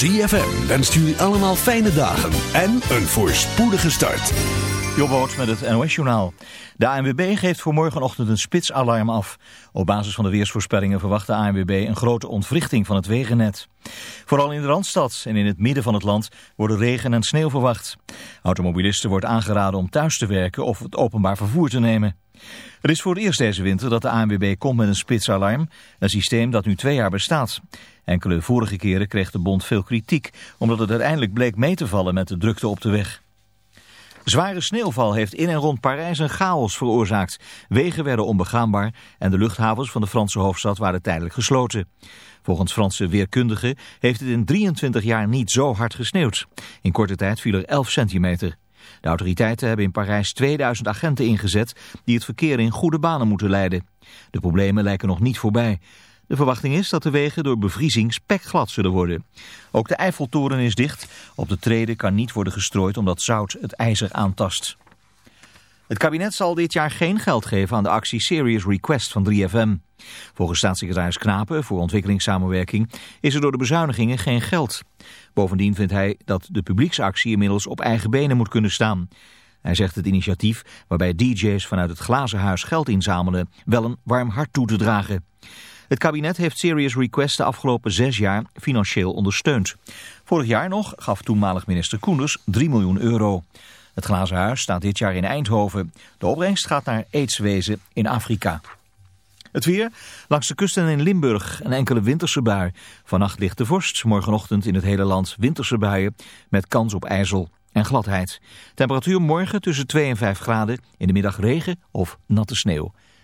ZFM wenst jullie allemaal fijne dagen en een voorspoedige start. Jobboot met het NOS-journaal. De ANWB geeft voor morgenochtend een spitsalarm af. Op basis van de weersvoorspellingen verwacht de ANWB een grote ontwrichting van het wegennet. Vooral in de Randstad en in het midden van het land worden regen en sneeuw verwacht. Automobilisten wordt aangeraden om thuis te werken of het openbaar vervoer te nemen. Het is voor het eerst deze winter dat de ANWB komt met een spitsalarm, een systeem dat nu twee jaar bestaat. Enkele vorige keren kreeg de bond veel kritiek, omdat het uiteindelijk bleek mee te vallen met de drukte op de weg. Zware sneeuwval heeft in en rond Parijs een chaos veroorzaakt. Wegen werden onbegaanbaar en de luchthavens van de Franse hoofdstad waren tijdelijk gesloten. Volgens Franse weerkundigen heeft het in 23 jaar niet zo hard gesneeuwd. In korte tijd viel er 11 centimeter. De autoriteiten hebben in Parijs 2000 agenten ingezet die het verkeer in goede banen moeten leiden. De problemen lijken nog niet voorbij. De verwachting is dat de wegen door bevriezing spekglad zullen worden. Ook de Eiffeltoren is dicht. Op de treden kan niet worden gestrooid omdat zout het ijzer aantast. Het kabinet zal dit jaar geen geld geven aan de actie Serious Request van 3FM. Volgens staatssecretaris Knapen voor ontwikkelingssamenwerking is er door de bezuinigingen geen geld. Bovendien vindt hij dat de publieksactie inmiddels op eigen benen moet kunnen staan. Hij zegt het initiatief waarbij DJ's vanuit het glazen huis geld inzamelen wel een warm hart toe te dragen. Het kabinet heeft Serious Request de afgelopen zes jaar financieel ondersteund. Vorig jaar nog gaf toenmalig minister Koenders 3 miljoen euro. Het Glazen Huis staat dit jaar in Eindhoven. De opbrengst gaat naar aidswezen in Afrika. Het weer. Langs de kust en in Limburg een enkele winterse bui. Vannacht ligt de vorst. Morgenochtend in het hele land winterse buien met kans op ijzel en gladheid. Temperatuur morgen tussen 2 en 5 graden. In de middag regen of natte sneeuw.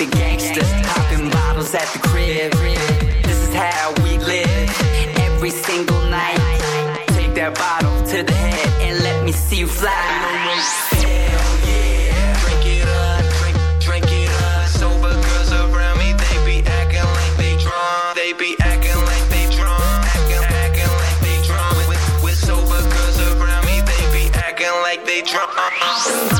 Girl, I keep it gangster. Popping bottles at the crib. This is how we live. Every single night. Take that bottle to the head and let me see you fly. Hell yeah, drink it up, drink, it up. Sober girls around me, they be acting like they drunk. They be acting like they drunk, acting, acting like they drunk. Sober girls around me, they be acting like they drunk.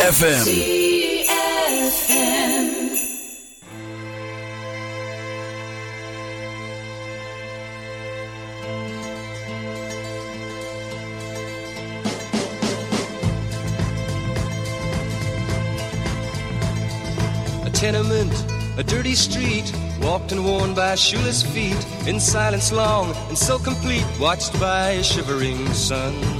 A tenement, a dirty street, walked and worn by shoeless feet, in silence long and so complete, watched by a shivering sun.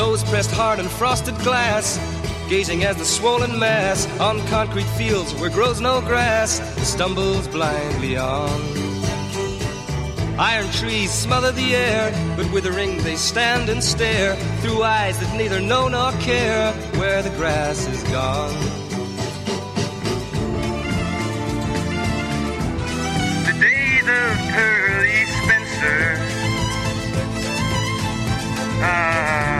Nose pressed hard on frosted glass, gazing as the swollen mass on concrete fields where grows no grass stumbles blindly on. Iron trees smother the air, but withering they stand and stare through eyes that neither know nor care where the grass is gone. The days of Pearly Spencer. Ah,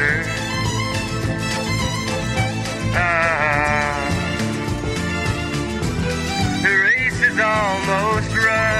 Rogers. Uh, ah. the race is almost run.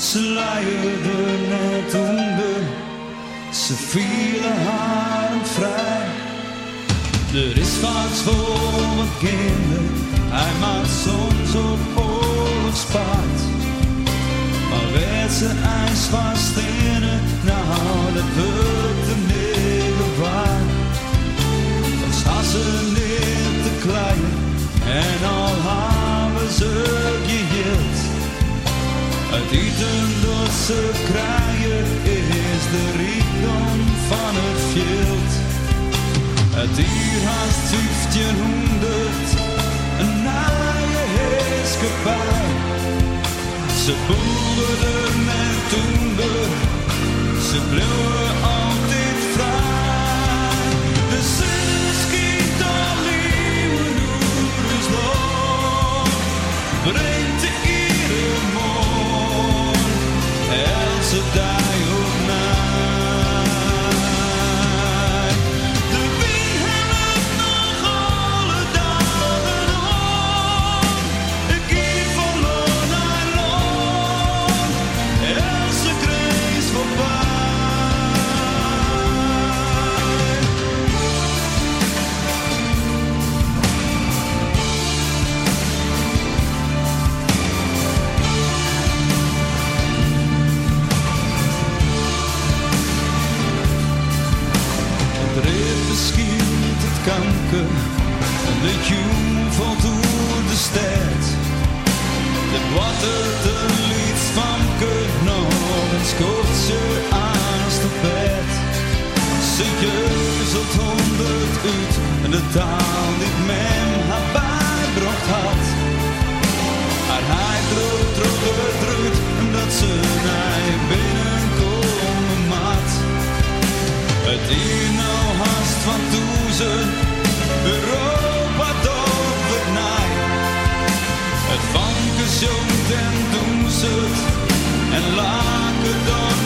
Ze luierde net onder, ze vielen haar vrij. Er is vaak voor wat kinderen, hij maakt soms op oorlogspaard. Maar werd ze ijs van stenen, nou dat wordt de negen waard. Dan ze niet te klein en al Het eten dat ze krijgen is de rijkdom van het veld. Het hier haast 1500, een naaie heerskepaar. Ze boerden en toender, ze bleven altijd vrij. De zon schiet al nieuwe elke Hier nou haast van toezen, Europa door het naai. Het vanke zongt en doen ze het, en laken dan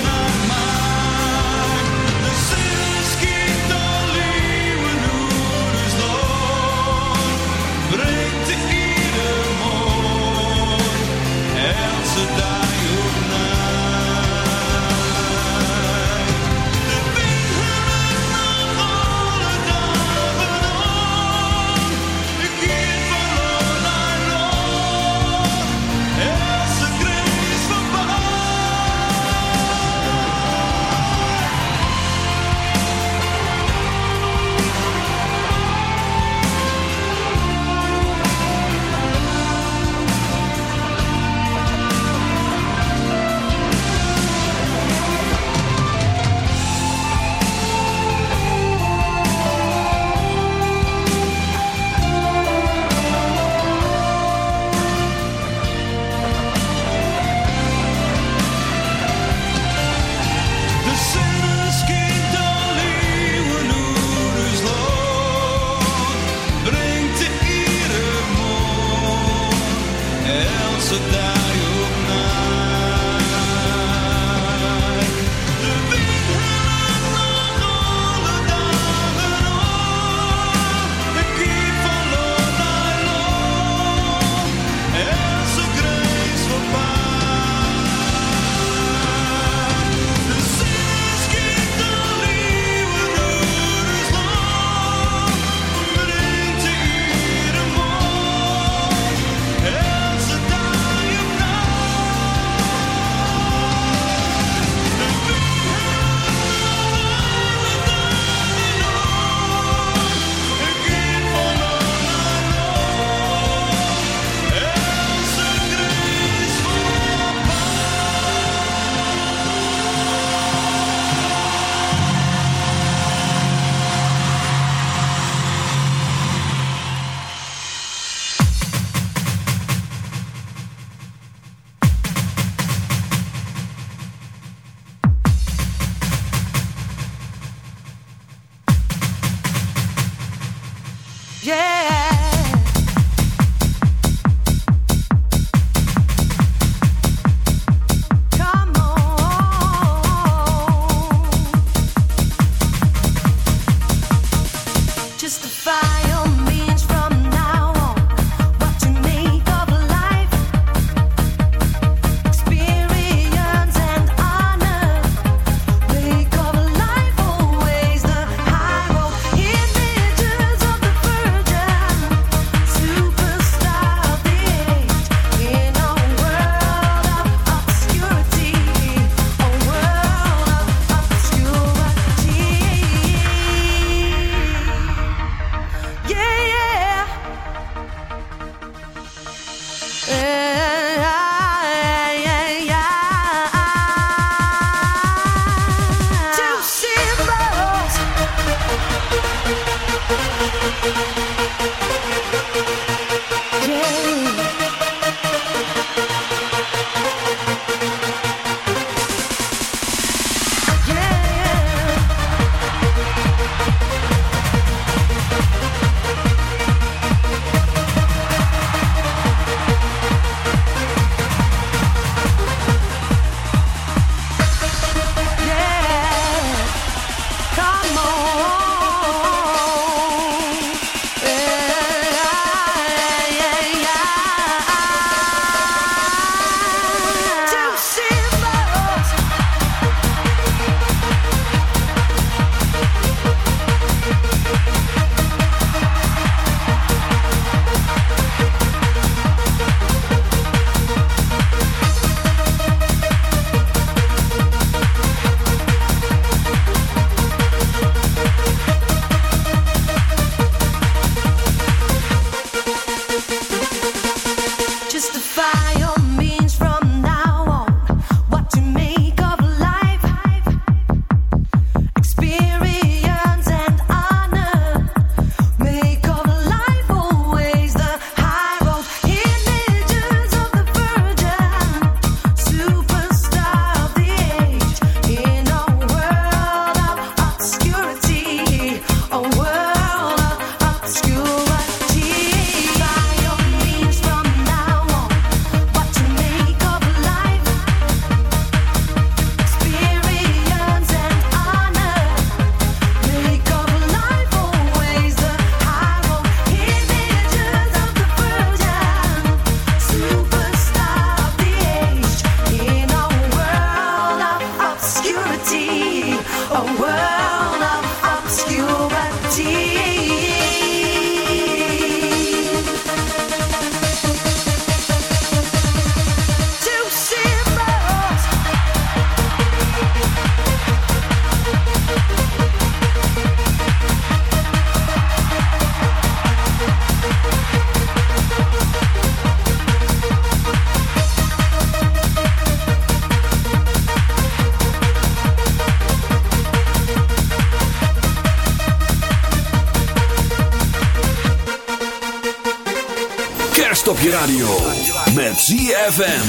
ZFM.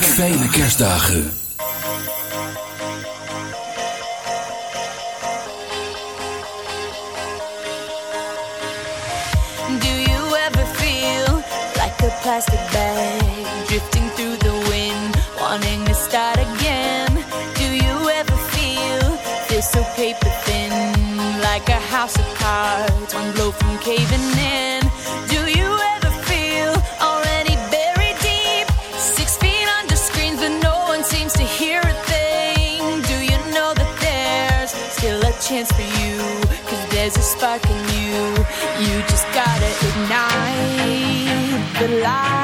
Fijne kerstdagen. Do you ever feel like a plastic bag drifting through the wind, wanting to start again? Do you ever feel this so paper thin, like a house of cards, one blow from cave in? the light.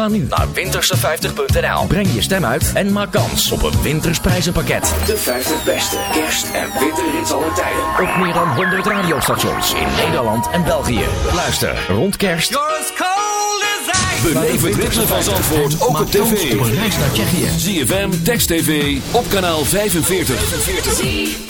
Ga nu naar winterse50.nl. Breng je stem uit en maak kans op een wintersprijzenpakket. De 50 beste kerst- en winterrits aller tijden. Op meer dan 100 radiostations in Nederland en België. Luister rond kerst. Beleef het ritme van Zandvoort ook op tv. Op een reis naar Tsjechië. ZFM, Text TV, op kanaal 45.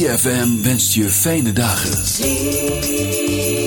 ZFM wenst je fijne dagen.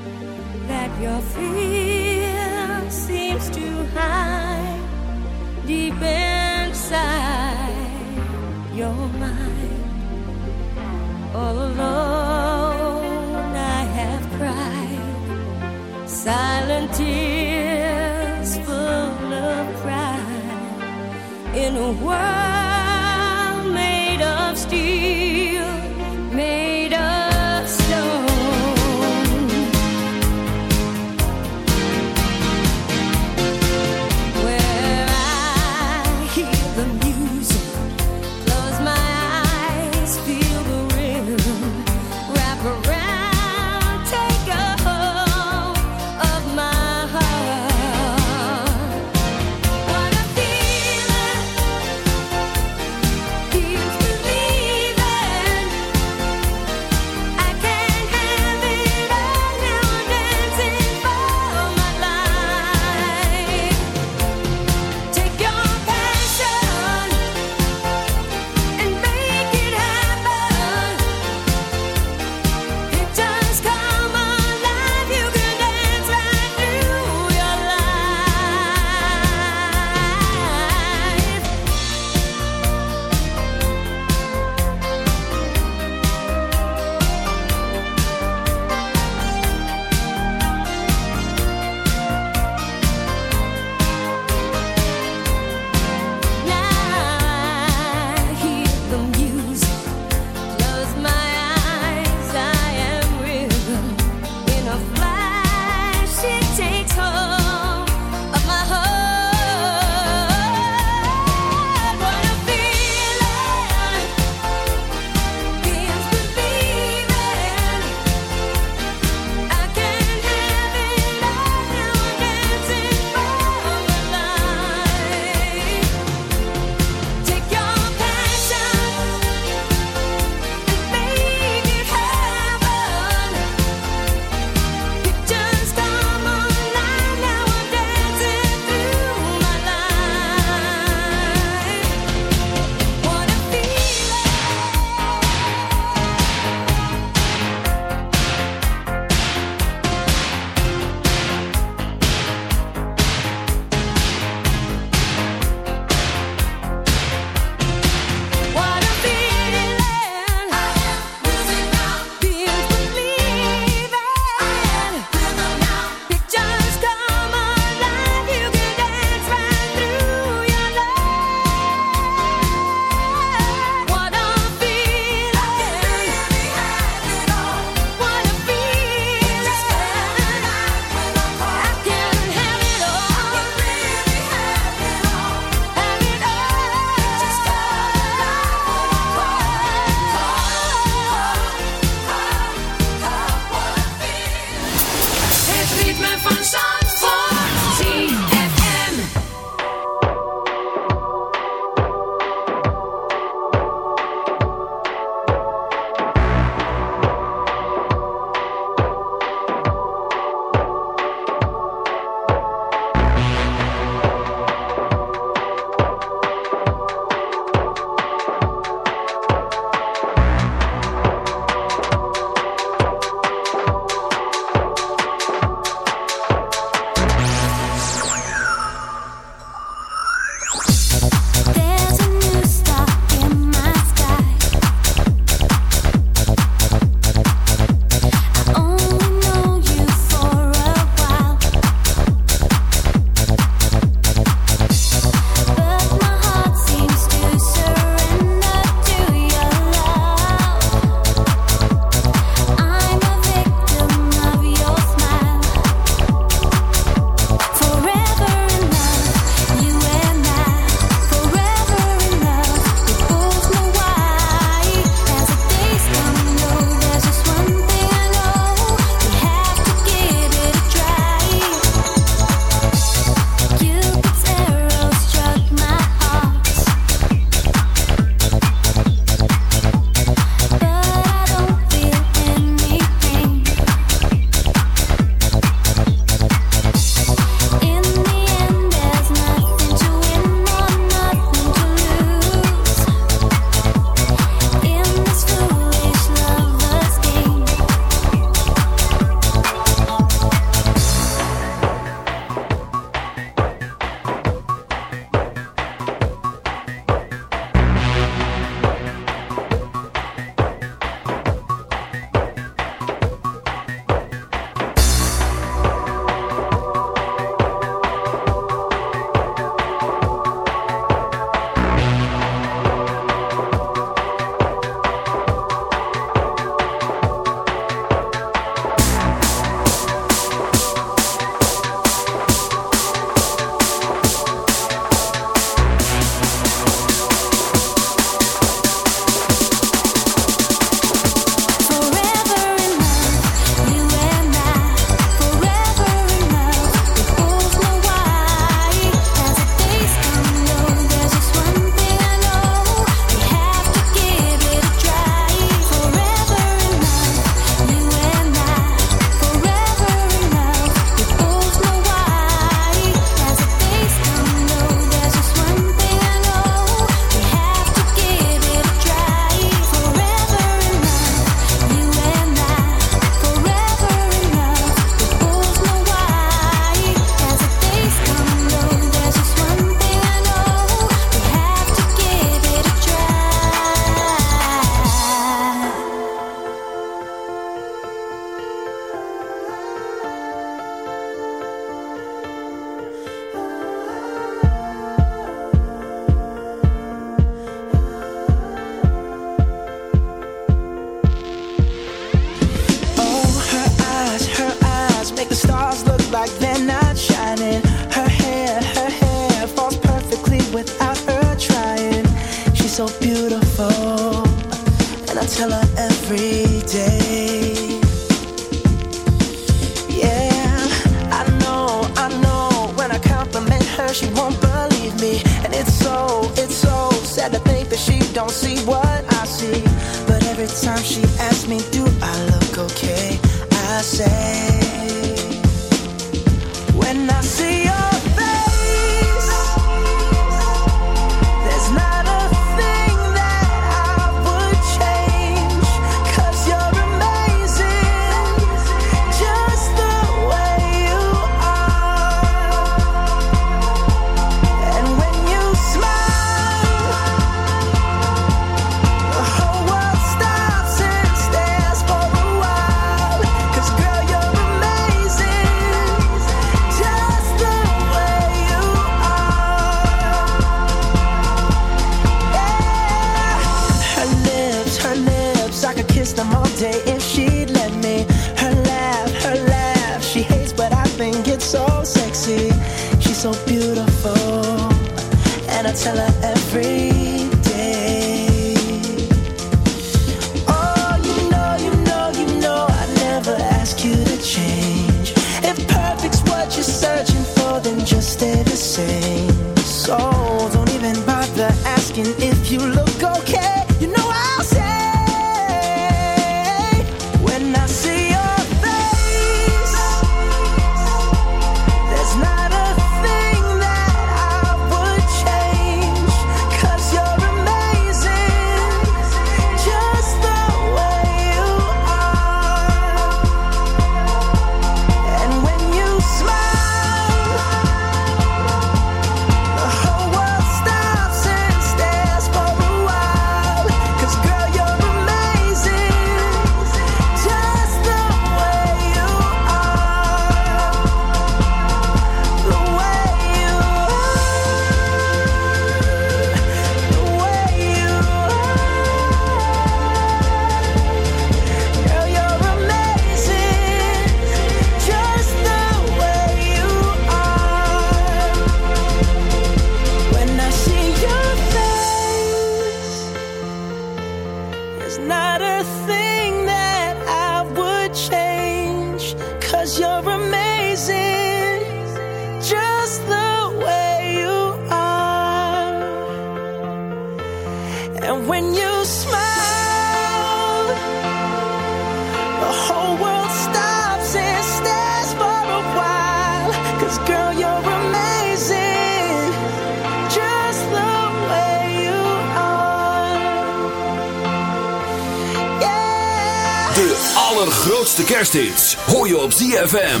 ZFM.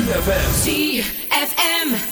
ZFM.